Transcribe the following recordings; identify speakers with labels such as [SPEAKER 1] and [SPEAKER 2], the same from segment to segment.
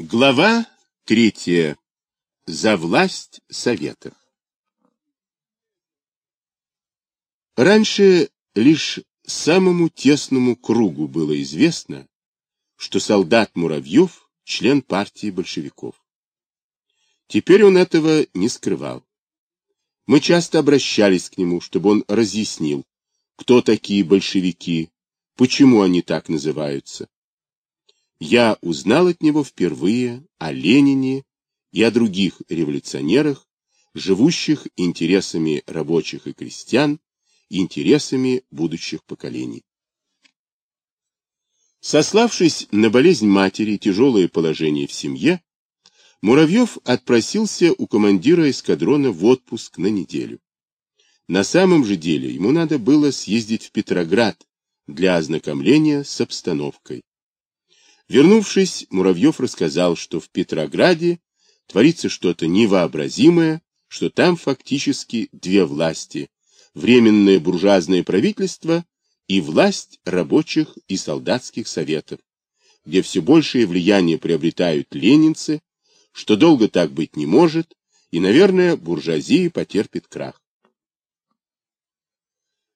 [SPEAKER 1] Глава третья. За власть Советов. Раньше лишь самому тесному кругу было известно, что солдат Муравьев – член партии большевиков. Теперь он этого не скрывал. Мы часто обращались к нему, чтобы он разъяснил, кто такие большевики, почему они так называются. Я узнал от него впервые о Ленине и о других революционерах, живущих интересами рабочих и крестьян, интересами будущих поколений. Сославшись на болезнь матери и тяжелое положение в семье, Муравьев отпросился у командира эскадрона в отпуск на неделю. На самом же деле ему надо было съездить в Петроград для ознакомления с обстановкой. Вернувшись, Муравьев рассказал, что в Петрограде творится что-то невообразимое, что там фактически две власти – временное буржуазное правительство и власть рабочих и солдатских советов, где все большее влияние приобретают ленинцы, что долго так быть не может, и, наверное, буржуазия потерпит крах.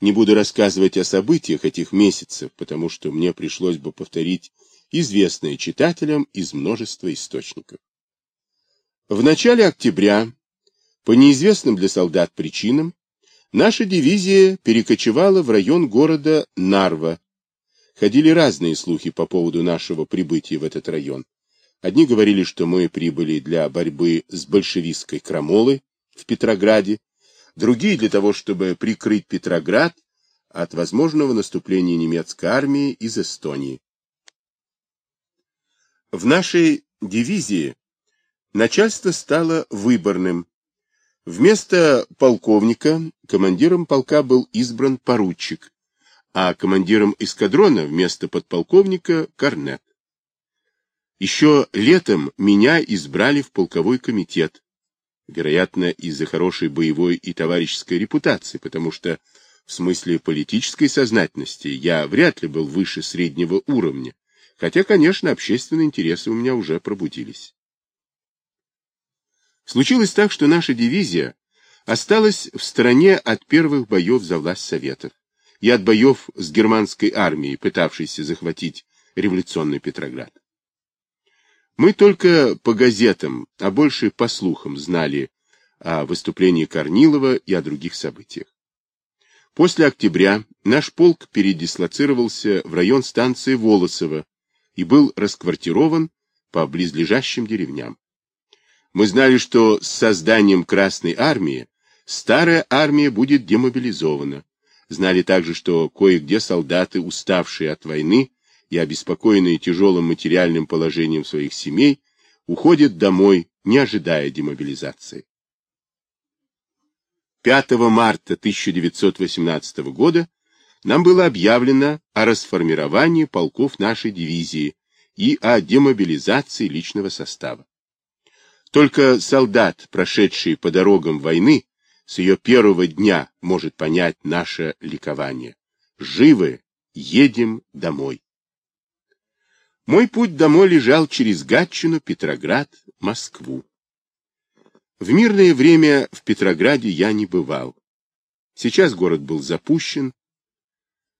[SPEAKER 1] Не буду рассказывать о событиях этих месяцев, потому что мне пришлось бы повторить известное читателям из множества источников. В начале октября, по неизвестным для солдат причинам, наша дивизия перекочевала в район города Нарва. Ходили разные слухи по поводу нашего прибытия в этот район. Одни говорили, что мы прибыли для борьбы с большевистской крамолой в Петрограде, другие для того, чтобы прикрыть Петроград от возможного наступления немецкой армии из Эстонии. В нашей дивизии начальство стало выборным. Вместо полковника командиром полка был избран поручик, а командиром эскадрона вместо подполковника — корнет. Еще летом меня избрали в полковой комитет, вероятно, из-за хорошей боевой и товарищеской репутации, потому что в смысле политической сознательности я вряд ли был выше среднего уровня, хотя, конечно, общественные интересы у меня уже пробудились. Случилось так, что наша дивизия осталась в стороне от первых боев за власть Советов и от боев с германской армией, пытавшейся захватить революционный Петроград. Мы только по газетам, а больше по слухам знали о выступлении Корнилова и о других событиях. После октября наш полк передислоцировался в район станции Волосово и был расквартирован по близлежащим деревням. Мы знали, что с созданием Красной Армии старая армия будет демобилизована. Знали также, что кое-где солдаты, уставшие от войны, и обеспокоенные тяжелым материальным положением своих семей, уходят домой, не ожидая демобилизации. 5 марта 1918 года нам было объявлено о расформировании полков нашей дивизии и о демобилизации личного состава. Только солдат, прошедший по дорогам войны, с ее первого дня может понять наше ликование. Живы, едем домой. Мой путь домой лежал через Гатчину, Петроград, Москву. В мирное время в Петрограде я не бывал. Сейчас город был запущен.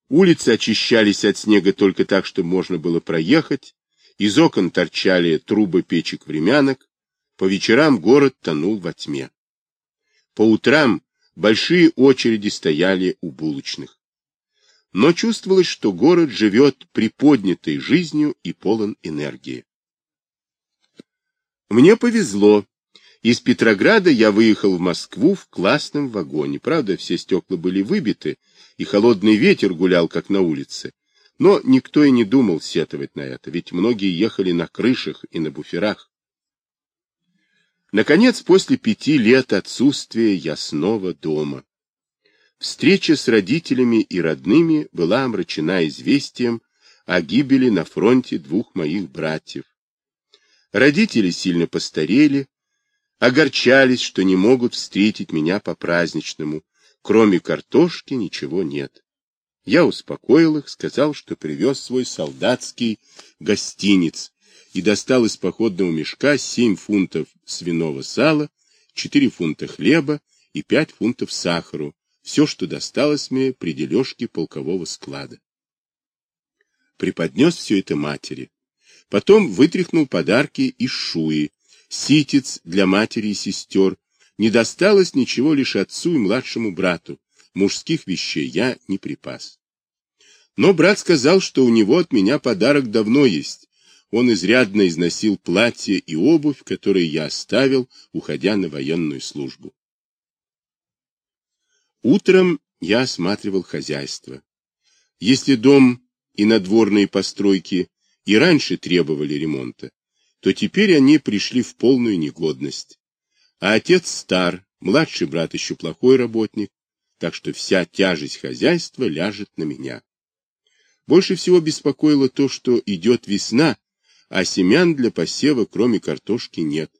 [SPEAKER 1] Улицы очищались от снега только так, чтобы можно было проехать. Из окон торчали трубы печек-времянок. По вечерам город тонул во тьме. По утрам большие очереди стояли у булочных но чувствовалось, что город живет приподнятой жизнью и полон энергии. Мне повезло. Из Петрограда я выехал в Москву в классном вагоне. Правда, все стекла были выбиты, и холодный ветер гулял, как на улице. Но никто и не думал сетовать на это, ведь многие ехали на крышах и на буферах. Наконец, после пяти лет отсутствия я снова дома. Встреча с родителями и родными была омрачена известием о гибели на фронте двух моих братьев. Родители сильно постарели, огорчались, что не могут встретить меня по-праздничному, кроме картошки ничего нет. Я успокоил их, сказал, что привез свой солдатский гостиниц, и достал из походного мешка 7 фунтов свиного сала, 4 фунта хлеба и 5 фунтов сахару, все, что досталось мне при дележке полкового склада. Преподнес все это матери. Потом вытряхнул подарки из шуи, ситец для матери и сестер. Не досталось ничего лишь отцу и младшему брату. Мужских вещей я не припас. Но брат сказал, что у него от меня подарок давно есть. Он изрядно износил платье и обувь, которые я оставил, уходя на военную службу. Утром я осматривал хозяйство. Если дом и надворные постройки и раньше требовали ремонта, то теперь они пришли в полную негодность. А отец стар, младший брат еще плохой работник, так что вся тяжесть хозяйства ляжет на меня. Больше всего беспокоило то, что идет весна, а семян для посева, кроме картошки, нет.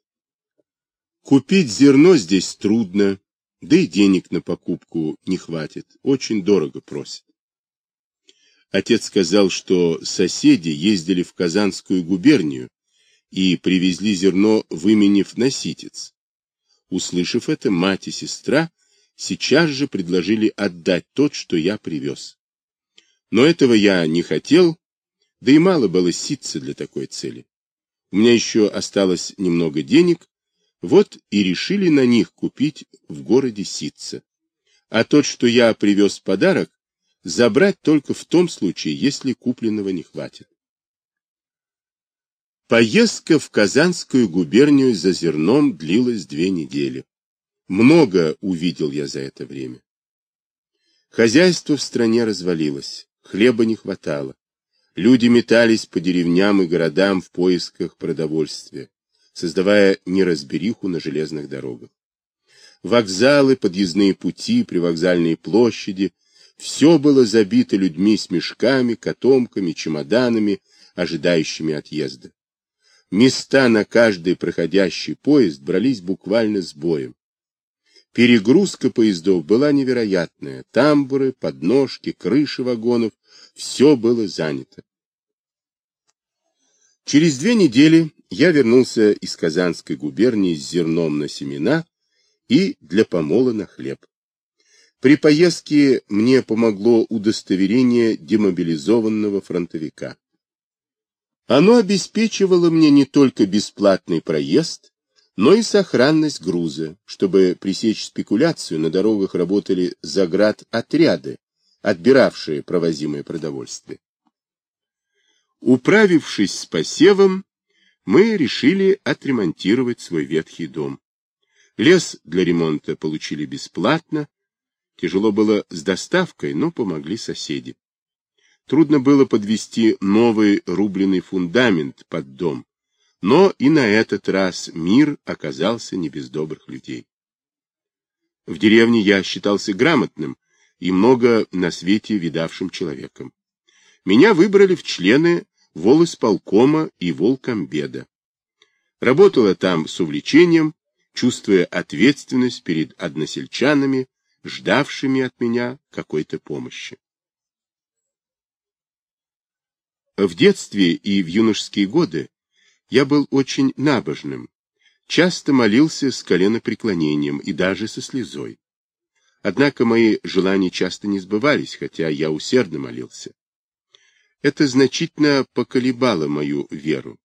[SPEAKER 1] Купить зерно здесь трудно, да и денег на покупку не хватит, очень дорого просят. Отец сказал, что соседи ездили в Казанскую губернию и привезли зерно, выменив на ситец. Услышав это, мать и сестра сейчас же предложили отдать тот, что я привез. Но этого я не хотел, да и мало было ситца для такой цели. У меня еще осталось немного денег, вот и решили на них купить в городе ситца. А тот, что я привез в подарок, забрать только в том случае, если купленного не хватит. Поездка в Казанскую губернию за зерном длилась две недели. Много увидел я за это время. Хозяйство в стране развалилось, хлеба не хватало. Люди метались по деревням и городам в поисках продовольствия, создавая неразбериху на железных дорогах. Вокзалы, подъездные пути, привокзальные площади — все было забито людьми с мешками, котомками, чемоданами, ожидающими отъезда. Места на каждый проходящий поезд брались буквально с боем. Перегрузка поездов была невероятная. Тамбуры, подножки, крыши вагонов — все было занято. Через две недели я вернулся из Казанской губернии с зерном на семена и для помола на хлеб. При поездке мне помогло удостоверение демобилизованного фронтовика. Оно обеспечивало мне не только бесплатный проезд, но и сохранность груза. Чтобы пресечь спекуляцию, на дорогах работали заградотряды, отбиравшие провозимое продовольствие. Управившись с посевом, мы решили отремонтировать свой ветхий дом. Лес для ремонта получили бесплатно, Тяжело было с доставкой, но помогли соседи. Трудно было подвести новый рубленый фундамент под дом, но и на этот раз мир оказался не без добрых людей. В деревне я считался грамотным и много на свете видавшим человеком. Меня выбрали в члены волосполкома и волкомбеда. Работала там с увлечением, чувствуя ответственность перед односельчанами, ждавшими от меня какой-то помощи. В детстве и в юношеские годы я был очень набожным, часто молился с коленопреклонением и даже со слезой. Однако мои желания часто не сбывались, хотя я усердно молился. Это значительно поколебало мою веру,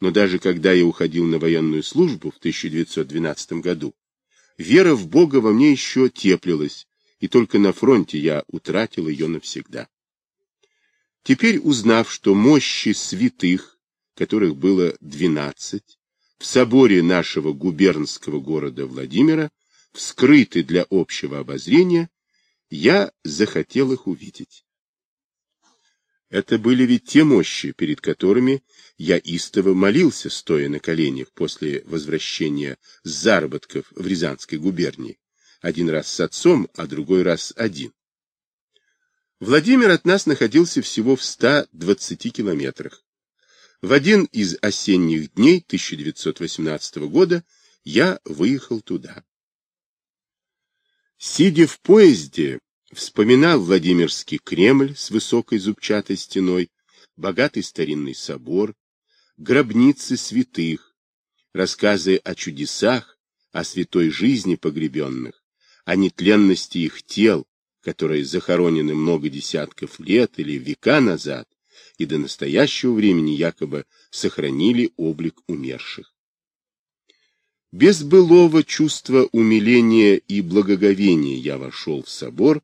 [SPEAKER 1] но даже когда я уходил на военную службу в 1912 году, Вера в Бога во мне еще теплилась, и только на фронте я утратил ее навсегда. Теперь, узнав, что мощи святых, которых было двенадцать, в соборе нашего губернского города Владимира, вскрыты для общего обозрения, я захотел их увидеть. Это были ведь те мощи, перед которыми я истово молился, стоя на коленях после возвращения заработков в Рязанской губернии. Один раз с отцом, а другой раз один. Владимир от нас находился всего в 120 километрах. В один из осенних дней 1918 года я выехал туда. Сидя в поезде, Вспоминал Владимирский Кремль с высокой зубчатой стеной, богатый старинный собор, гробницы святых, рассказы о чудесах, о святой жизни погребенных, о нетленности их тел, которые захоронены много десятков лет или века назад, и до настоящего времени якобы сохранили облик умерших. Без былого чувства умиления и благоговения я вошел в собор,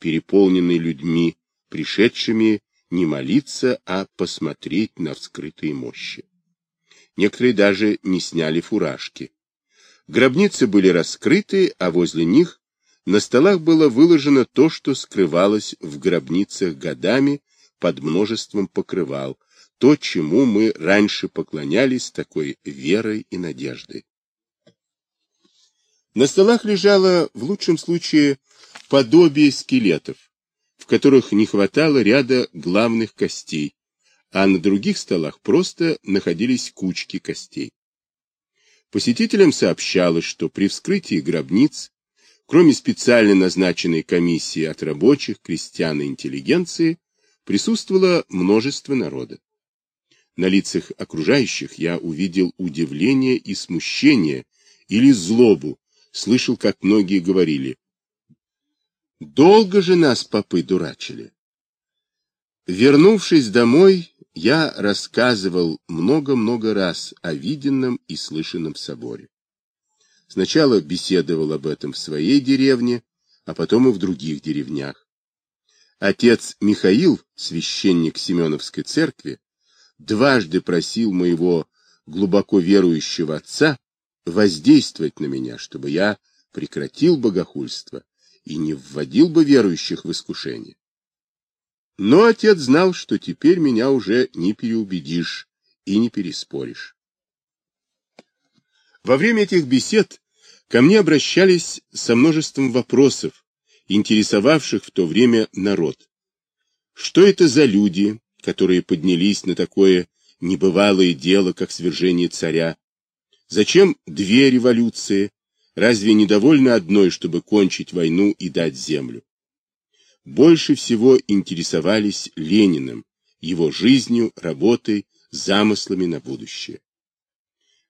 [SPEAKER 1] переполненный людьми, пришедшими не молиться, а посмотреть на вскрытые мощи. Некоторые даже не сняли фуражки. Гробницы были раскрыты, а возле них на столах было выложено то, что скрывалось в гробницах годами под множеством покрывал, то, чему мы раньше поклонялись такой верой и надеждой. На столах лежало, в лучшем случае, подобие скелетов, в которых не хватало ряда главных костей, а на других столах просто находились кучки костей. Посетителям сообщалось, что при вскрытии гробниц, кроме специально назначенной комиссии от рабочих, крестьян и интеллигенции, присутствовало множество народа. На лицах окружающих я увидел удивление и смущение или злобу, слышал, как многие говорили. Долго же нас попы дурачили. Вернувшись домой, я рассказывал много-много раз о виденном и слышанном соборе. Сначала беседовал об этом в своей деревне, а потом и в других деревнях. Отец Михаил, священник Семеновской церкви, дважды просил моего глубоко верующего отца воздействовать на меня, чтобы я прекратил богохульство и не вводил бы верующих в искушение. Но отец знал, что теперь меня уже не переубедишь и не переспоришь. Во время этих бесед ко мне обращались со множеством вопросов, интересовавших в то время народ. Что это за люди, которые поднялись на такое небывалое дело, как свержение царя, Зачем две революции? Разве недовольно одной, чтобы кончить войну и дать землю? Больше всего интересовались Лениным, его жизнью, работой, замыслами на будущее.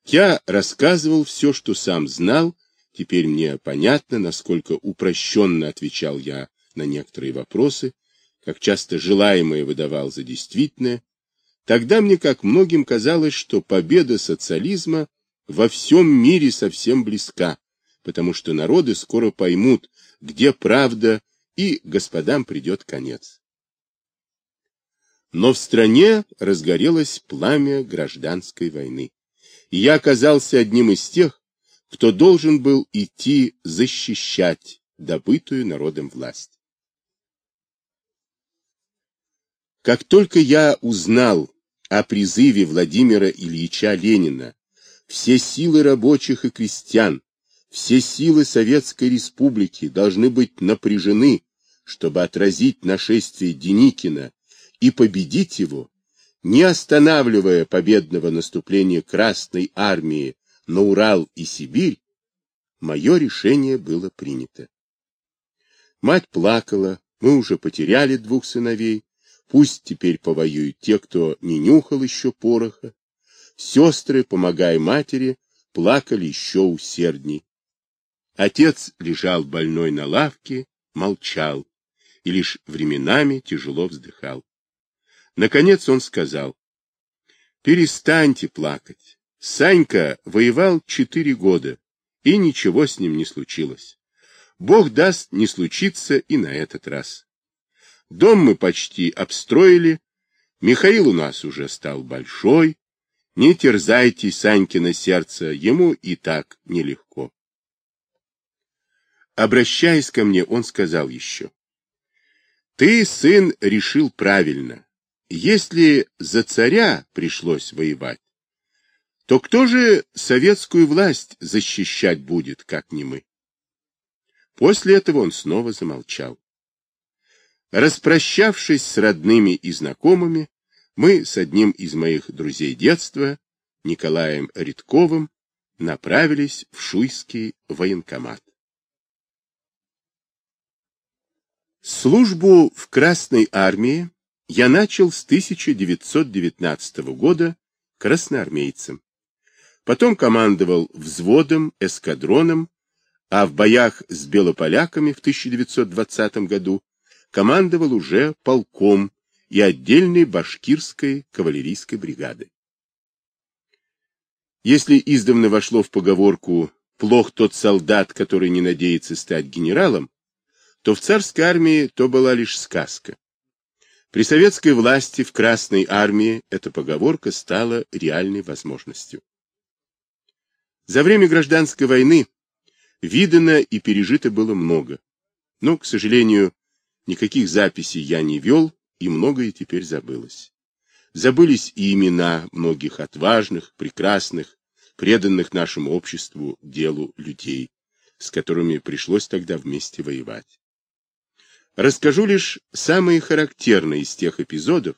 [SPEAKER 1] Я рассказывал все, что сам знал, теперь мне понятно, насколько упрощенно отвечал я на некоторые вопросы, как часто желаемое выдавал за действительное. Тогда мне, как многим, казалось, что победа социализма во всем мире совсем близка, потому что народы скоро поймут, где правда, и господам придет конец. Но в стране разгорелось пламя гражданской войны, и я оказался одним из тех, кто должен был идти защищать добытую народом власть. Как только я узнал о призыве Владимира Ильича Ленина все силы рабочих и крестьян, все силы Советской Республики должны быть напряжены, чтобы отразить нашествие Деникина и победить его, не останавливая победного наступления Красной Армии на Урал и Сибирь, мое решение было принято. Мать плакала, мы уже потеряли двух сыновей, пусть теперь повоюют те, кто не нюхал еще пороха, Сестры, помогая матери, плакали еще усердней. Отец лежал больной на лавке, молчал и лишь временами тяжело вздыхал. Наконец он сказал, «Перестаньте плакать. Санька воевал четыре года, и ничего с ним не случилось. Бог даст, не случится и на этот раз. Дом мы почти обстроили, Михаил у нас уже стал большой, не терзайте Санькино сердце, ему и так нелегко. Обращаясь ко мне, он сказал еще. Ты, сын, решил правильно. Если за царя пришлось воевать, то кто же советскую власть защищать будет, как не мы? После этого он снова замолчал. Распрощавшись с родными и знакомыми, мы с одним из моих друзей детства, Николаем Редковым, направились в Шуйский военкомат. Службу в Красной армии я начал с 1919 года красноармейцем. Потом командовал взводом, эскадроном, а в боях с белополяками в 1920 году командовал уже полком и отдельной башкирской кавалерийской бригадой. Если издавна вошло в поговорку «плох тот солдат, который не надеется стать генералом», то в царской армии то была лишь сказка. При советской власти в Красной армии эта поговорка стала реальной возможностью. За время гражданской войны видано и пережито было много, но, к сожалению, никаких записей я не вел, и многое теперь забылось. Забылись и имена многих отважных, прекрасных, преданных нашему обществу делу людей, с которыми пришлось тогда вместе воевать. Расскажу лишь самые характерные из тех эпизодов,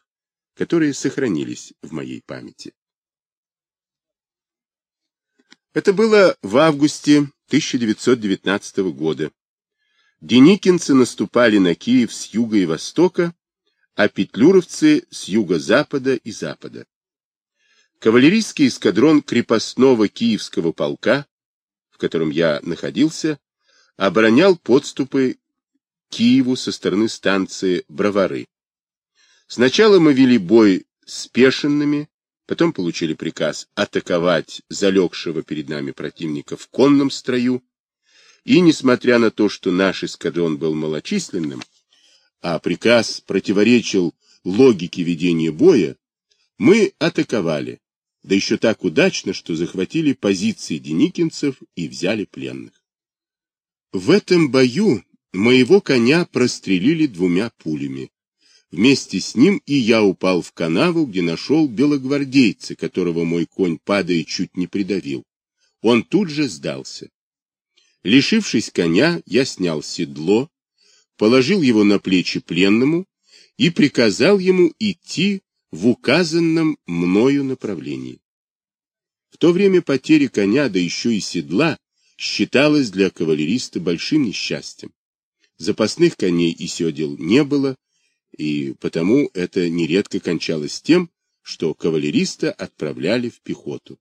[SPEAKER 1] которые сохранились в моей памяти. Это было в августе 1919 года. Деникинцы наступали на Киев с юга и востока, а петлюровцы с юго-запада и запада. Кавалерийский эскадрон крепостного киевского полка, в котором я находился, оборонял подступы к Киеву со стороны станции Бровары. Сначала мы вели бой с пешенными, потом получили приказ атаковать залегшего перед нами противника в конном строю, и, несмотря на то, что наш эскадрон был малочисленным, а приказ противоречил логике ведения боя, мы атаковали, да еще так удачно, что захватили позиции деникинцев и взяли пленных. В этом бою моего коня прострелили двумя пулями. Вместе с ним и я упал в канаву, где нашел белогвардейца, которого мой конь, падая, чуть не придавил. Он тут же сдался. Лишившись коня, я снял седло, положил его на плечи пленному и приказал ему идти в указанном мною направлении. В то время потеря коня, да еще и седла, считалась для кавалериста большим несчастьем. Запасных коней и седел не было, и потому это нередко кончалось тем, что кавалериста отправляли в пехоту.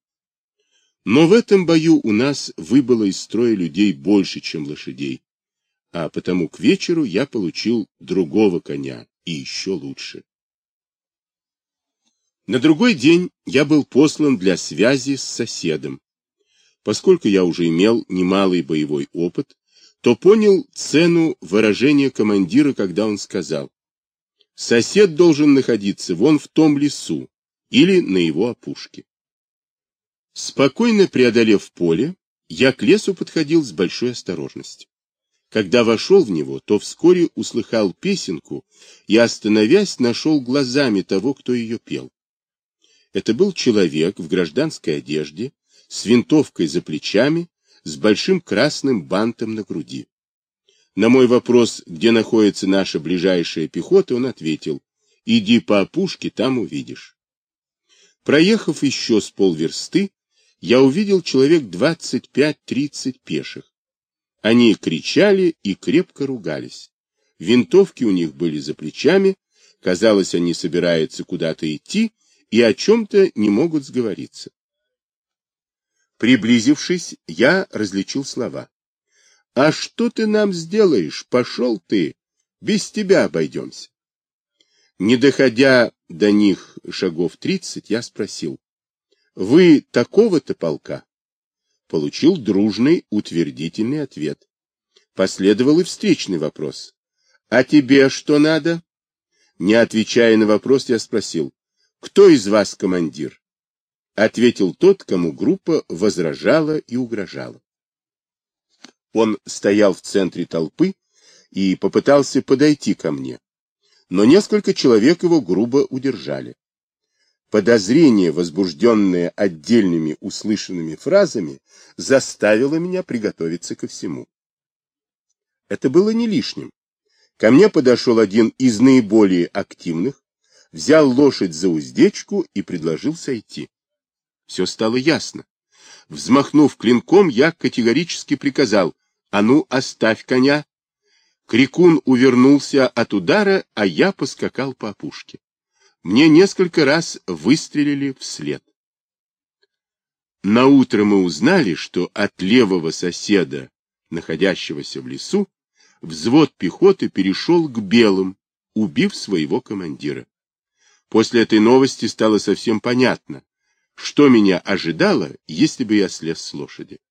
[SPEAKER 1] Но в этом бою у нас выбыло из строя людей больше, чем лошадей, а потому к вечеру я получил другого коня, и еще лучше. На другой день я был послан для связи с соседом. Поскольку я уже имел немалый боевой опыт, то понял цену выражения командира, когда он сказал, Сосед должен находиться вон в том лесу или на его опушке. Спокойно преодолев поле, я к лесу подходил с большой осторожностью. Когда вошел в него, то вскоре услыхал песенку и, остановясь, нашел глазами того, кто ее пел. Это был человек в гражданской одежде, с винтовкой за плечами, с большим красным бантом на груди. На мой вопрос, где находится наша ближайшая пехота, он ответил, иди по опушке, там увидишь. Проехав еще с полверсты, я увидел человек 25-30 пеших. Они кричали и крепко ругались. Винтовки у них были за плечами, казалось, они собираются куда-то идти и о чем-то не могут сговориться. Приблизившись, я различил слова. А что ты нам сделаешь? Пошел ты. Без тебя обойдемся. Не доходя до них шагов тридцать, я спросил. Вы такого-то полка? Получил дружный утвердительный ответ. Последовал и встречный вопрос. А тебе что надо? Не отвечая на вопрос, я спросил. Кто из вас командир? Ответил тот, кому группа возражала и угрожала. Он стоял в центре толпы и попытался подойти ко мне, но несколько человек его грубо удержали. Подозрение, возбужденное отдельными услышанными фразами, заставило меня приготовиться ко всему. Это было не лишним. Ко мне подошел один из наиболее активных, взял лошадь за уздечку и предложил сойти. Все стало ясно. Взмахнув клинком, я категорически приказал «А ну, оставь коня!» Крикун увернулся от удара, а я поскакал по опушке. Мне несколько раз выстрелили вслед. На утро мы узнали, что от левого соседа, находящегося в лесу, взвод пехоты перешел к белым, убив своего командира. После этой новости стало совсем понятно, что меня ожидало, если бы я слез с лошади.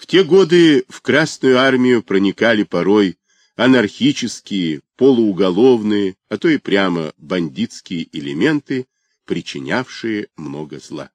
[SPEAKER 1] В те годы в Красную армию проникали порой анархические, полууголовные, а то и прямо бандитские элементы, причинявшие много зла.